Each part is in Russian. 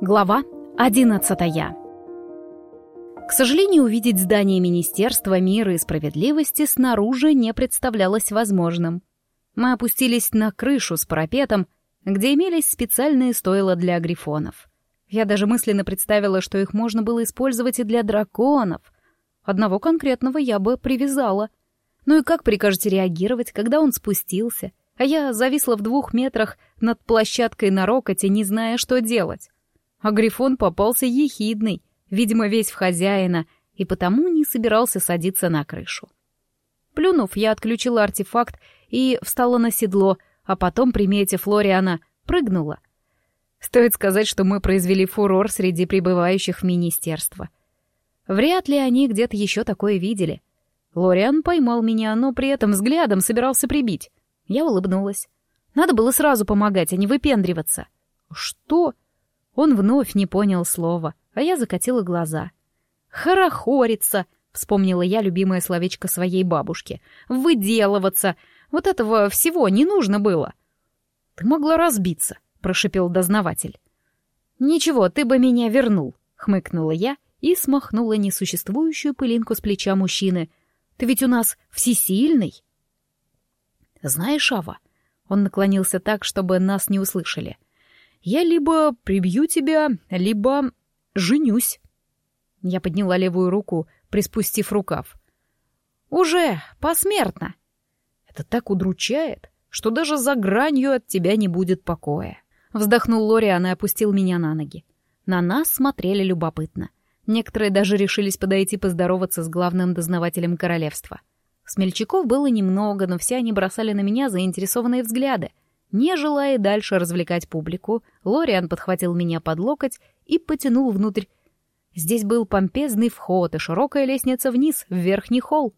Глава одиннадцатая. К сожалению, увидеть здание Министерства мира и справедливости снаружи не представлялось возможным. Мы опустились на крышу с парапетом, где имелись специальные стойла для грифонов. Я даже мысленно представила, что их можно было использовать и для драконов. Одного конкретного я бы привязала. Ну и как прикажете реагировать, когда он спустился, а я зависла в двух метрах над площадкой на рокоте, не зная, что делать? А Грифон попался ехидный, видимо, весь в хозяина, и потому не собирался садиться на крышу. Плюнув, я отключила артефакт и встала на седло, а потом, приметив Флориана, прыгнула. Стоит сказать, что мы произвели фурор среди прибывающих в министерство. Вряд ли они где-то еще такое видели. Лориан поймал меня, но при этом взглядом собирался прибить. Я улыбнулась. Надо было сразу помогать, а не выпендриваться. «Что?» Он вновь не понял слова, а я закатила глаза. «Хорохориться!» — вспомнила я любимое словечко своей бабушки. «Выделываться! Вот этого всего не нужно было!» «Ты могла разбиться», — прошипел дознаватель. «Ничего, ты бы меня вернул», — хмыкнула я и смахнула несуществующую пылинку с плеча мужчины. «Ты ведь у нас всесильный!» «Знаешь, Ава...» Он наклонился так, чтобы нас не услышали — я либо прибью тебя, либо женюсь. Я подняла левую руку, приспустив рукав. Уже посмертно. Это так удручает, что даже за гранью от тебя не будет покоя. Вздохнул Лориан и опустил меня на ноги. На нас смотрели любопытно. Некоторые даже решились подойти поздороваться с главным дознавателем королевства. Смельчаков было немного, но все они бросали на меня заинтересованные взгляды — не желая дальше развлекать публику, Лориан подхватил меня под локоть и потянул внутрь. Здесь был помпезный вход и широкая лестница вниз, в верхний холл.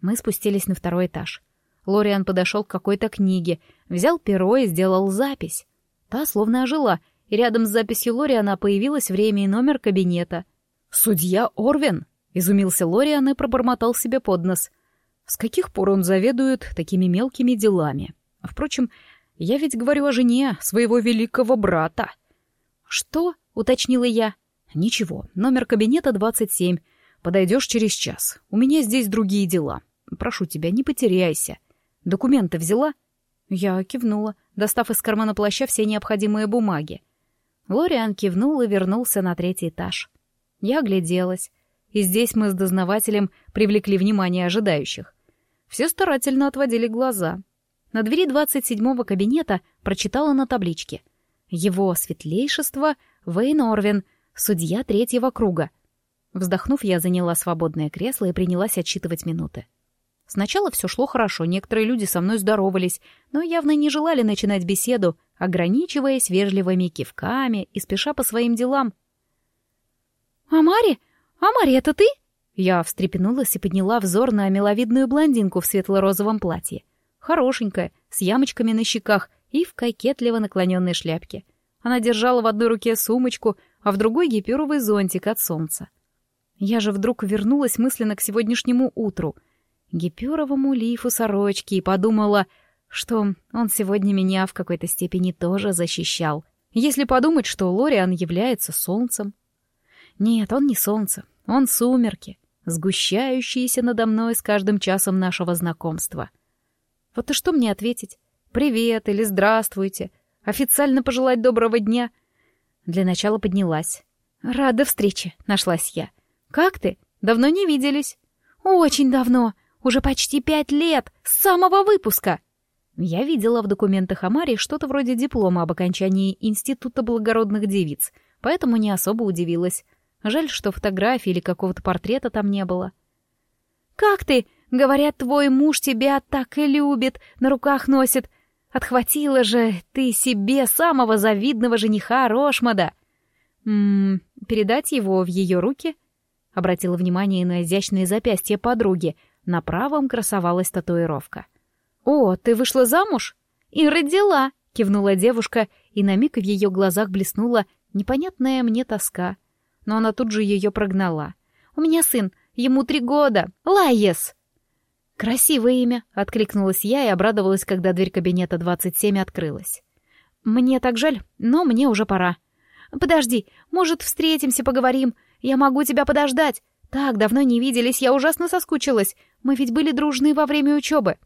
Мы спустились на второй этаж. Лориан подошел к какой-то книге, взял перо и сделал запись. Та словно ожила, и рядом с записью Лориана появилось время и номер кабинета. «Судья Орвин!» — изумился Лориан и пробормотал себе под нос. С каких пор он заведует такими мелкими делами? Впрочем, я ведь говорю о жене своего великого брата. Что? уточнила я. Ничего, номер кабинета 27. Подойдешь через час. У меня здесь другие дела. Прошу тебя, не потеряйся. Документы взяла? Я кивнула, достав из кармана плаща все необходимые бумаги. Лориан кивнул и вернулся на третий этаж. Я огляделась, и здесь мы с дознавателем привлекли внимание ожидающих. Все старательно отводили глаза — на двери 27-го кабинета прочитала на табличке. «Его светлейшество Вейн Орвин, судья третьего круга». Вздохнув, я заняла свободное кресло и принялась отсчитывать минуты. Сначала все шло хорошо, некоторые люди со мной здоровались, но явно не желали начинать беседу, ограничиваясь вежливыми кивками и спеша по своим делам. «Амари? Амари, это ты?» Я встрепенулась и подняла взор на миловидную блондинку в светло-розовом платье хорошенькая, с ямочками на щеках и в кокетливо наклоненной шляпке. Она держала в одной руке сумочку, а в другой гипюровый зонтик от солнца. Я же вдруг вернулась мысленно к сегодняшнему утру, гипюровому лифу сорочки, и подумала, что он сегодня меня в какой-то степени тоже защищал. Если подумать, что Лориан является солнцем. Нет, он не солнце, он сумерки, сгущающиеся надо мной с каждым часом нашего знакомства — вот и что мне ответить? Привет или здравствуйте? Официально пожелать доброго дня? Для начала поднялась. Рада встрече, нашлась я. Как ты? Давно не виделись? Очень давно. Уже почти пять лет. С самого выпуска. Я видела в документах о Маре что-то вроде диплома об окончании Института благородных девиц, поэтому не особо удивилась. Жаль, что фотографии или какого-то портрета там не было. «Как ты?» Говорят, твой муж тебя так и любит, на руках носит. Отхватила же ты себе самого завидного жениха Рошмада. Ммм, передать его в ее руки? Обратила внимание на изящные запястья подруги. На правом красовалась татуировка. «О, ты вышла замуж?» «И родила!» — кивнула девушка, и на миг в ее глазах блеснула непонятная мне тоска. Но она тут же ее прогнала. «У меня сын, ему три года, Лайес!» «Красивое имя!» — откликнулась я и обрадовалась, когда дверь кабинета 27 открылась. «Мне так жаль, но мне уже пора. Подожди, может, встретимся, поговорим? Я могу тебя подождать. Так давно не виделись, я ужасно соскучилась. Мы ведь были дружны во время учебы.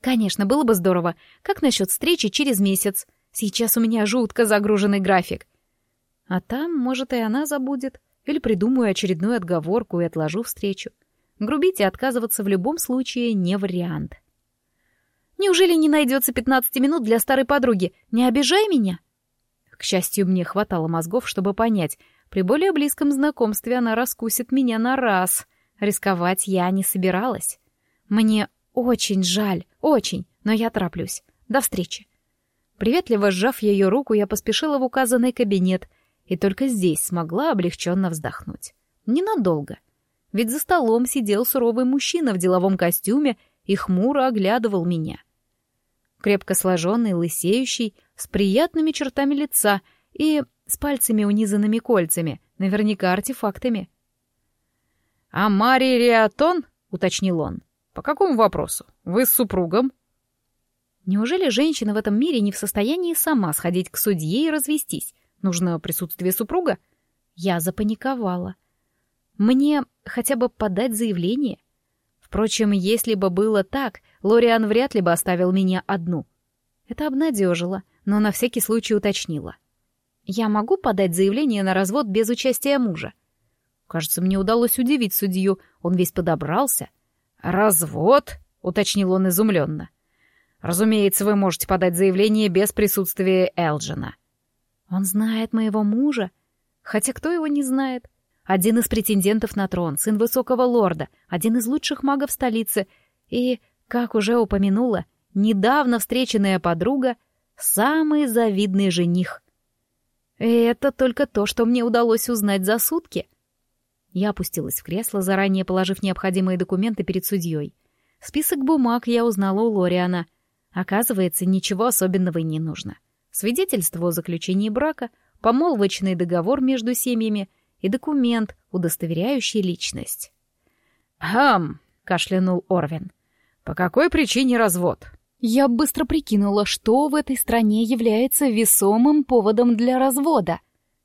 Конечно, было бы здорово. Как насчет встречи через месяц? Сейчас у меня жутко загруженный график. А там, может, и она забудет. Или придумаю очередную отговорку и отложу встречу. Грубить и отказываться в любом случае не вариант. Неужели не найдется 15 минут для старой подруги? Не обижай меня. К счастью, мне хватало мозгов, чтобы понять, при более близком знакомстве она раскусит меня на раз. Рисковать я не собиралась. Мне очень жаль, очень, но я тороплюсь. До встречи. Приветливо сжав ее руку, я поспешила в указанный кабинет и только здесь смогла облегченно вздохнуть. Ненадолго. Ведь за столом сидел суровый мужчина в деловом костюме и хмуро оглядывал меня. Крепко сложенный, лысеющий, с приятными чертами лица и с пальцами, унизанными кольцами, наверняка артефактами. «А Мария Риатон?» — уточнил он. «По какому вопросу? Вы с супругом?» Неужели женщина в этом мире не в состоянии сама сходить к судье и развестись? Нужно присутствие супруга? Я запаниковала. Мне хотя бы подать заявление? Впрочем, если бы было так, Лориан вряд ли бы оставил меня одну. Это обнадежило, но на всякий случай уточнила. Я могу подать заявление на развод без участия мужа? Кажется, мне удалось удивить судью, он весь подобрался. «Развод?» — уточнил он изумленно. Разумеется, вы можете подать заявление без присутствия Элджина. Он знает моего мужа. Хотя кто его не знает? Один из претендентов на трон, сын высокого лорда, один из лучших магов столицы и, как уже упомянула, недавно встреченная подруга, самый завидный жених. И это только то, что мне удалось узнать за сутки. Я опустилась в кресло, заранее положив необходимые документы перед судьей. Список бумаг я узнала у Лориана — Оказывается, ничего особенного и не нужно. Свидетельство о заключении брака, помолвочный договор между семьями и документ, удостоверяющий личность. «Хам!» — кашлянул Орвин. «По какой причине развод?» Я быстро прикинула, что в этой стране является весомым поводом для развода.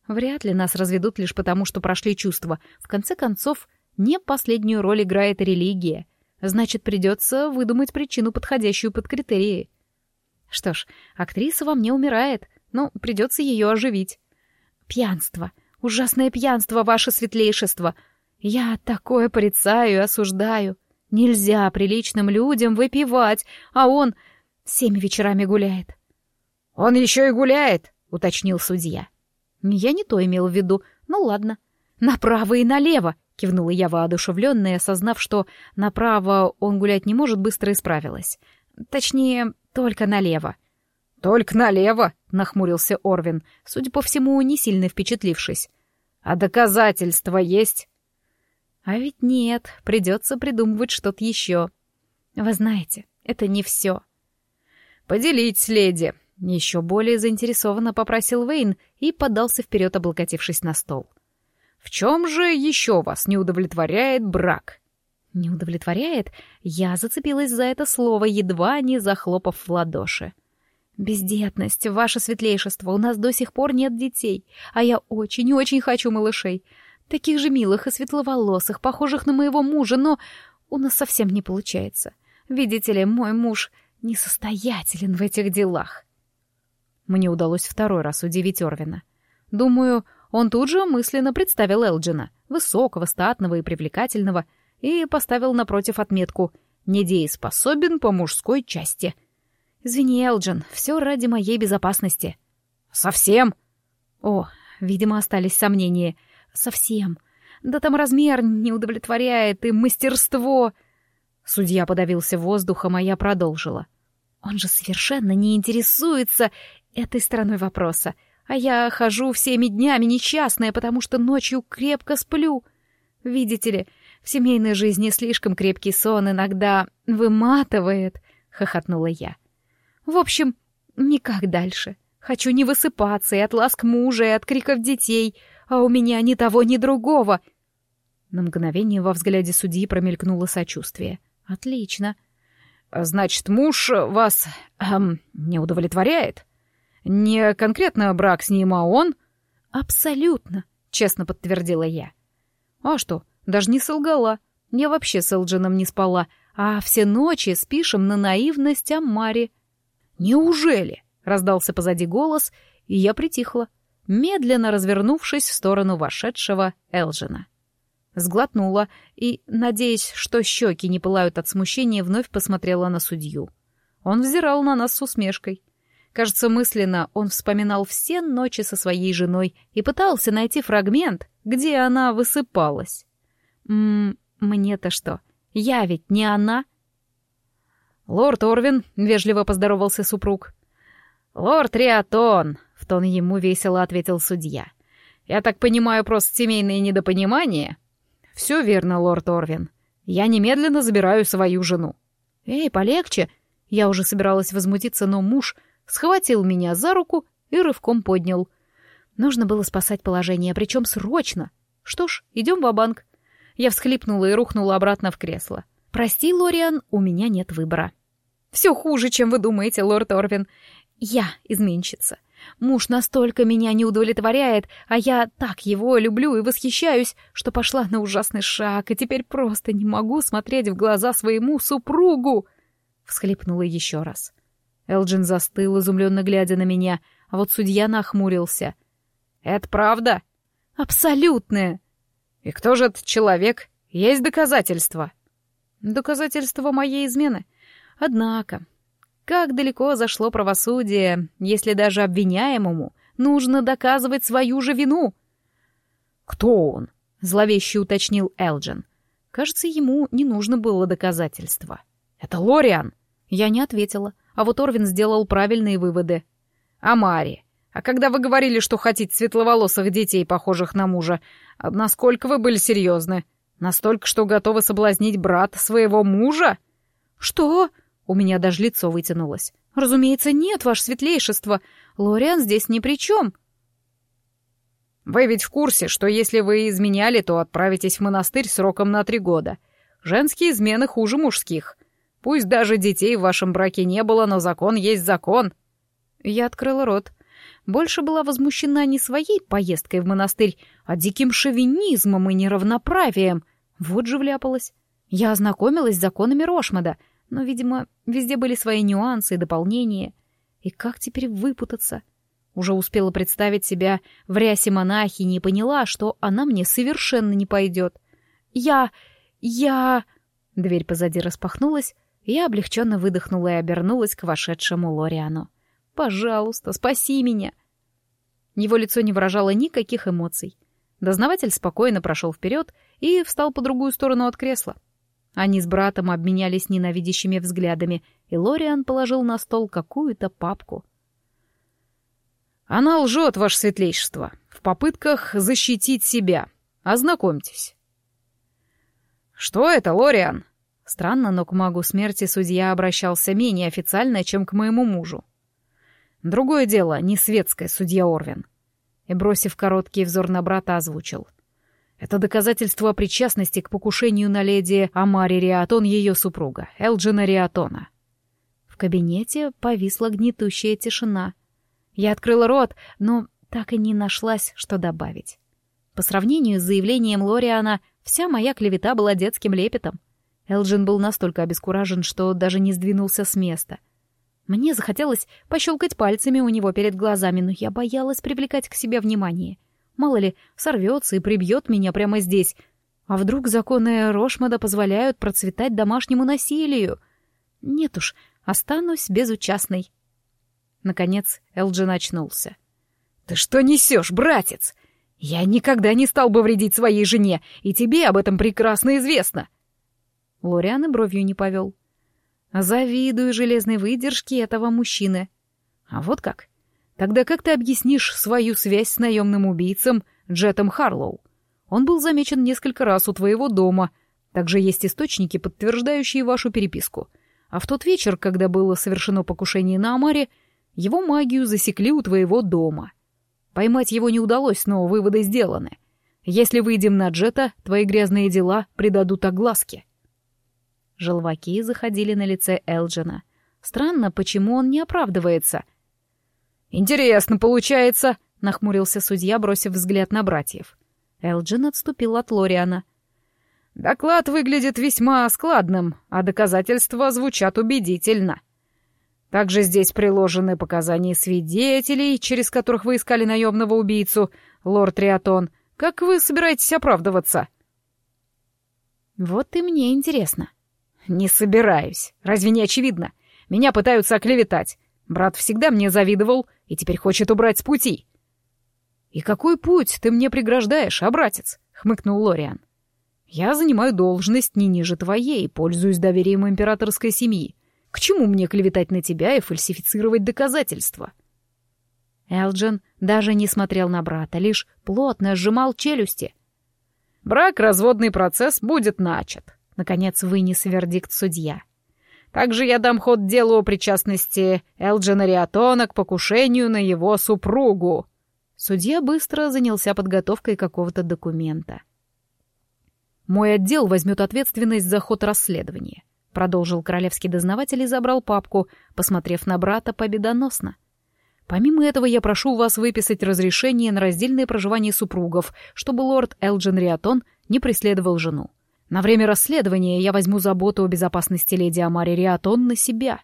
Вряд ли нас разведут лишь потому, что прошли чувства. В конце концов, не последнюю роль играет религия. Значит, придется выдумать причину, подходящую под критерии. Что ж, актриса во мне умирает, но придется ее оживить. Пьянство. Ужасное пьянство, ваше светлейшество. Я такое порицаю и осуждаю. Нельзя приличным людям выпивать, а он всеми вечерами гуляет. — Он еще и гуляет, — уточнил судья. Я не то имел в виду. Ну ладно. Направо и налево, Кивнула я воодушевленная, осознав, что направо он гулять не может, быстро исправилась. Точнее, только налево. «Только налево?» — нахмурился Орвин, судя по всему, не сильно впечатлившись. «А доказательства есть?» «А ведь нет, придется придумывать что-то еще. Вы знаете, это не все». «Поделитесь, леди», — еще более заинтересованно попросил Вейн и подался вперед, облокотившись на стол. — в чем же еще вас не удовлетворяет брак? Не удовлетворяет? Я зацепилась за это слово, едва не захлопав в ладоши. «Бездетность, ваше светлейшество, у нас до сих пор нет детей, а я очень-очень хочу малышей. Таких же милых и светловолосых, похожих на моего мужа, но у нас совсем не получается. Видите ли, мой муж несостоятелен в этих делах». Мне удалось второй раз удивить Орвина. Думаю, он тут же мысленно представил Элджина, высокого, статного и привлекательного, и поставил напротив отметку «Недееспособен по мужской части». «Извини, Элджин, все ради моей безопасности». «Совсем?» «О, видимо, остались сомнения. Совсем. Да там размер не удовлетворяет, и мастерство...» Судья подавился воздухом, а я продолжила. «Он же совершенно не интересуется этой стороной вопроса. А я хожу всеми днями несчастная, потому что ночью крепко сплю. Видите ли, в семейной жизни слишком крепкий сон иногда выматывает, — хохотнула я. В общем, никак дальше. Хочу не высыпаться и от ласк мужа, и от криков детей, а у меня ни того, ни другого. На мгновение во взгляде судьи промелькнуло сочувствие. Отлично. Значит, муж вас эм, не удовлетворяет? Не конкретно брак с ним, а он? «Абсолютно», — честно подтвердила я. «А что, даже не солгала. Я вообще с Элджином не спала, а все ночи спишем на наивность Амаре». «Неужели?» — раздался позади голос, и я притихла, медленно развернувшись в сторону вошедшего Элджина. Сглотнула и, надеясь, что щеки не пылают от смущения, вновь посмотрела на судью. Он взирал на нас с усмешкой. Кажется, мысленно он вспоминал все ночи со своей женой и пытался найти фрагмент, где она высыпалась. Ммм, мне-то что? Я ведь не она. «Лорд Орвин», — вежливо поздоровался супруг. «Лорд Риатон», — в тон ему весело ответил судья. «Я так понимаю, просто семейные недопонимания?» «Все верно, лорд Орвин. Я немедленно забираю свою жену». «Эй, полегче!» Я уже собиралась возмутиться, но муж схватил меня за руку и рывком поднял. Нужно было спасать положение, причем срочно. Что ж, идем в банк Я всхлипнула и рухнула обратно в кресло. «Прости, Лориан, у меня нет выбора». «Все хуже, чем вы думаете, лорд Орвин. Я изменщица. Муж настолько меня не удовлетворяет, а я так его люблю и восхищаюсь, что пошла на ужасный шаг, и теперь просто не могу смотреть в глаза своему супругу!» Всхлипнула еще раз. Элджин застыл, изумленно глядя на меня, а вот судья нахмурился. «Это правда?» «Абсолютное!» «И кто же этот человек? Есть доказательства?» «Доказательства моей измены. Однако, как далеко зашло правосудие, если даже обвиняемому нужно доказывать свою же вину?» «Кто он?» — зловеще уточнил Элджин. Кажется, ему не нужно было доказательства. «Это Лориан!» Я не ответила. А вот Орвин сделал правильные выводы. «А Мари? А когда вы говорили, что хотите светловолосых детей, похожих на мужа, насколько вы были серьезны? Настолько, что готовы соблазнить брата своего мужа?» «Что?» У меня даже лицо вытянулось. «Разумеется, нет, ваше светлейшество. Лориан здесь ни при чем». «Вы ведь в курсе, что если вы изменяли, то отправитесь в монастырь сроком на три года. Женские измены хуже мужских. Пусть даже детей в вашем браке не было, но закон есть закон». Я открыла рот. Больше была возмущена не своей поездкой в монастырь, а диким шовинизмом и неравноправием. Вот же вляпалась. Я ознакомилась с законами Рошмада, но, видимо, везде были свои нюансы и дополнения. И как теперь выпутаться? Уже успела представить себя в рясе монахини и поняла, что она мне совершенно не пойдет. «Я... я...» Дверь позади распахнулась, я облегченно выдохнула и обернулась к вошедшему Лориану. «Пожалуйста, спаси меня!» Его лицо не выражало никаких эмоций. Дознаватель спокойно прошел вперед и встал по другую сторону от кресла. Они с братом обменялись ненавидящими взглядами, и Лориан положил на стол какую-то папку. «Она лжет, ваше светлейшество, в попытках защитить себя. Ознакомьтесь». «Что это, Лориан?» Странно, но к магу смерти судья обращался менее официально, чем к моему мужу. Другое дело, не светское, судья Орвин. И, бросив короткий взор на брата, озвучил. Это доказательство причастности к покушению на леди Амари Риатон, ее супруга, Элджина Риатона. В кабинете повисла гнетущая тишина. Я открыла рот, но так и не нашлась, что добавить. По сравнению с заявлением Лориана, вся моя клевета была детским лепетом — Элджин был настолько обескуражен, что даже не сдвинулся с места. Мне захотелось пощелкать пальцами у него перед глазами, но я боялась привлекать к себе внимание. Мало ли, сорвется и прибьет меня прямо здесь. А вдруг законы Рошмада позволяют процветать домашнему насилию? Нет уж, останусь безучастной. Наконец Элджин очнулся. «Ты что несешь, братец? Я никогда не стал бы вредить своей жене, и тебе об этом прекрасно известно!» Лориан и бровью не повел. Завидую железной выдержке этого мужчины. А вот как? Тогда как ты объяснишь свою связь с наемным убийцем Джетом Харлоу? Он был замечен несколько раз у твоего дома. Также есть источники, подтверждающие вашу переписку. А в тот вечер, когда было совершено покушение на Амаре, его магию засекли у твоего дома. Поймать его не удалось, но выводы сделаны. Если выйдем на Джета, твои грязные дела придадут огласке. Желваки заходили на лице Элджина. Странно, почему он не оправдывается. «Интересно получается», —— нахмурился судья, бросив взгляд на братьев. Элджин отступил от Лориана. «Доклад выглядит весьма складным, а доказательства звучат убедительно. Также здесь приложены показания свидетелей, через которых вы искали наемного убийцу, лорд Риатон. Как вы собираетесь оправдываться?» «Вот и мне интересно». «Не собираюсь. Разве не очевидно? Меня пытаются оклеветать. Брат всегда мне завидовал и теперь хочет убрать с пути. «И какой путь ты мне преграждаешь, а, братец?» — хмыкнул Лориан. «Я занимаю должность не ниже твоей, пользуюсь доверием императорской семьи. К чему мне клеветать на тебя и фальсифицировать доказательства?» Элджин даже не смотрел на брата, лишь плотно сжимал челюсти. «Брак-разводный процесс будет начат», — наконец вынес вердикт судья. «Также я дам ход делу о причастности Элджина Риатона к покушению на его супругу». Судья быстро занялся подготовкой какого-то документа. «Мой отдел возьмет ответственность за ход расследования», — продолжил королевский дознаватель и забрал папку, посмотрев на брата победоносно. «Помимо этого я прошу вас выписать разрешение на раздельное проживание супругов, чтобы лорд Элджин Риатон не преследовал жену. На время расследования я возьму заботу о безопасности леди Амари Риатон на себя».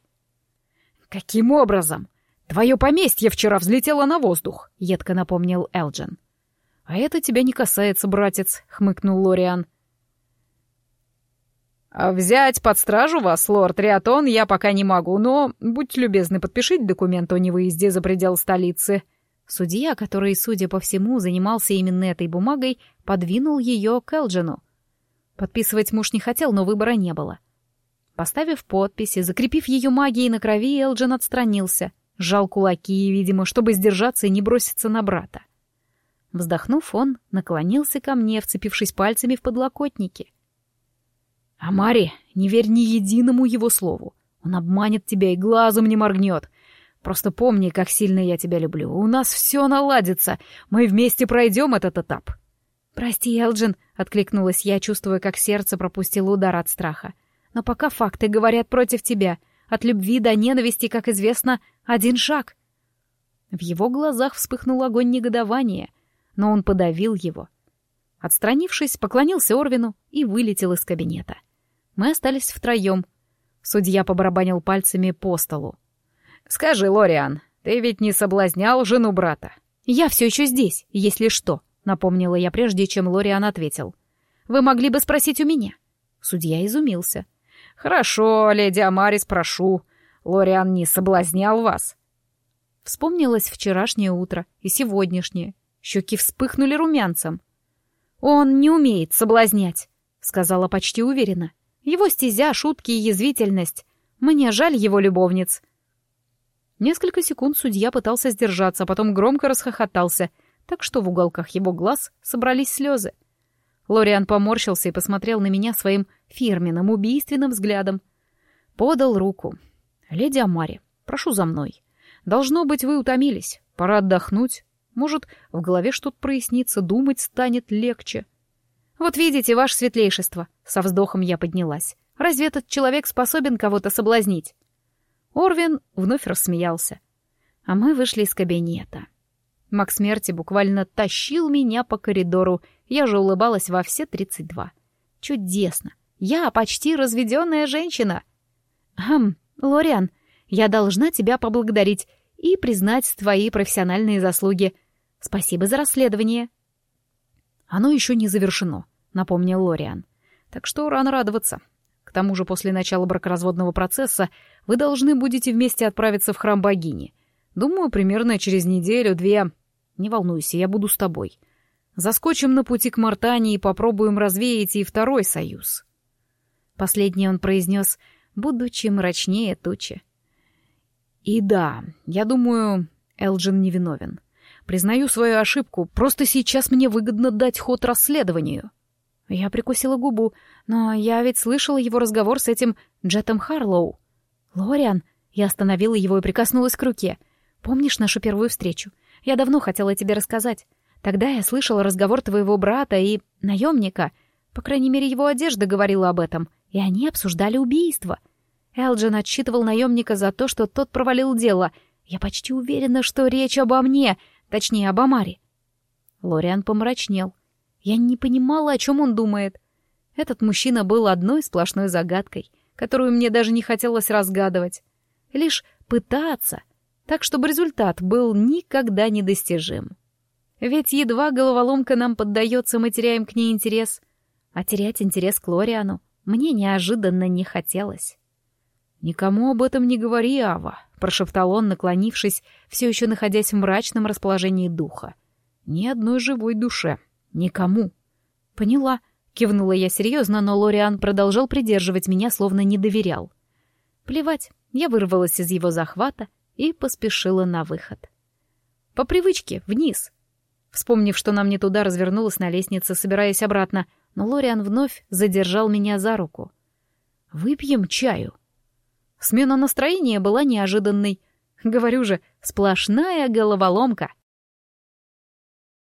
«Каким образом?» «Твое поместье вчера взлетело на воздух», — едко напомнил Элджин. «А это тебя не касается, братец», — хмыкнул Лориан. «А «Взять под стражу вас, лорд Риатон, я пока не могу, но, будьте любезны, подпишите документ о невыезде за предел столицы». Судья, который, судя по всему, занимался именно этой бумагой, подвинул ее к Элджину. Подписывать муж не хотел, но выбора не было. Поставив подпись и закрепив ее магией на крови, Элджин отстранился — Сжал кулаки, видимо, чтобы сдержаться и не броситься на брата. Вздохнув, он наклонился ко мне, вцепившись пальцами в подлокотники. «Амари, не верь ни единому его слову. Он обманет тебя и глазом не моргнет. Просто помни, как сильно я тебя люблю. У нас все наладится. Мы вместе пройдем этот этап». «Прости, Элджин», — откликнулась я, чувствуя, как сердце пропустило удар от страха. «Но пока факты говорят против тебя. От любви до ненависти, как известно, один шаг. В его глазах вспыхнул огонь негодования, но он подавил его. Отстранившись, поклонился Орвину и вылетел из кабинета. Мы остались втроем. Судья побарабанил пальцами по столу. «Скажи, Лориан, ты ведь не соблазнял жену брата?» «Я все еще здесь, если что», — напомнила я прежде, чем Лориан ответил. «Вы могли бы спросить у меня». Судья изумился. «Хорошо, леди Амарис, прошу. Лориан не соблазнял вас?» Вспомнилось вчерашнее утро и сегодняшнее. Щеки вспыхнули румянцем. «Он не умеет соблазнять», — сказала почти уверенно. «Его стезя, шутки и язвительность. Мне жаль его любовниц». Несколько секунд судья пытался сдержаться, а потом громко расхохотался, так что в уголках его глаз собрались слезы. Лориан поморщился и посмотрел на меня своим фирменным убийственным взглядом. Подал руку. «Леди Амари, прошу за мной. Должно быть, вы утомились. Пора отдохнуть. Может, в голове что-то прояснится, думать станет легче». «Вот видите, ваше светлейшество», — со вздохом я поднялась. «Разве этот человек способен кого-то соблазнить?» Орвин вновь рассмеялся. А мы вышли из кабинета. Маг смерти буквально тащил меня по коридору, я же улыбалась во все тридцать два. Чудесно! Я почти разведенная женщина. Хм, Лориан, я должна тебя поблагодарить и признать твои профессиональные заслуги. Спасибо за расследование. Оно еще не завершено, напомнил Лориан. Так что рано радоваться. К тому же после начала бракоразводного процесса вы должны будете вместе отправиться в храм богини. Думаю, примерно через неделю-две. Не волнуйся, я буду с тобой. Заскочим на пути к Мартане и попробуем развеять и второй союз. Последний он произнес, будучи мрачнее тучи. И да, я думаю, Элджин невиновен. Признаю свою ошибку, просто сейчас мне выгодно дать ход расследованию. Я прикусила губу, но я ведь слышала его разговор с этим Джетом Харлоу. Лориан, я остановила его и прикоснулась к руке. Помнишь нашу первую встречу? Я давно хотела тебе рассказать. Тогда я слышала разговор твоего брата и наемника. По крайней мере, его одежда говорила об этом. И они обсуждали убийство. Элджин отчитывал наемника за то, что тот провалил дело. Я почти уверена, что речь обо мне. Точнее, об Амаре. Лориан помрачнел. Я не понимала, о чем он думает. Этот мужчина был одной сплошной загадкой, которую мне даже не хотелось разгадывать. Лишь пытаться, так чтобы результат был никогда недостижим. Ведь едва головоломка нам поддается, мы теряем к ней интерес. А терять интерес к Лориану мне неожиданно не хотелось. «Никому об этом не говори, Ава», — прошептал он, наклонившись, все еще находясь в мрачном расположении духа. «Ни одной живой душе. Никому». «Поняла», — кивнула я серьезно, но Лориан продолжал придерживать меня, словно не доверял. Плевать, я вырвалась из его захвата и поспешила на выход. По привычке, вниз. Вспомнив, что нам не туда, развернулась на лестнице, собираясь обратно, но Лориан вновь задержал меня за руку. «Выпьем чаю». Смена настроения была неожиданной. Говорю же, сплошная головоломка.